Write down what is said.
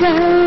ombak.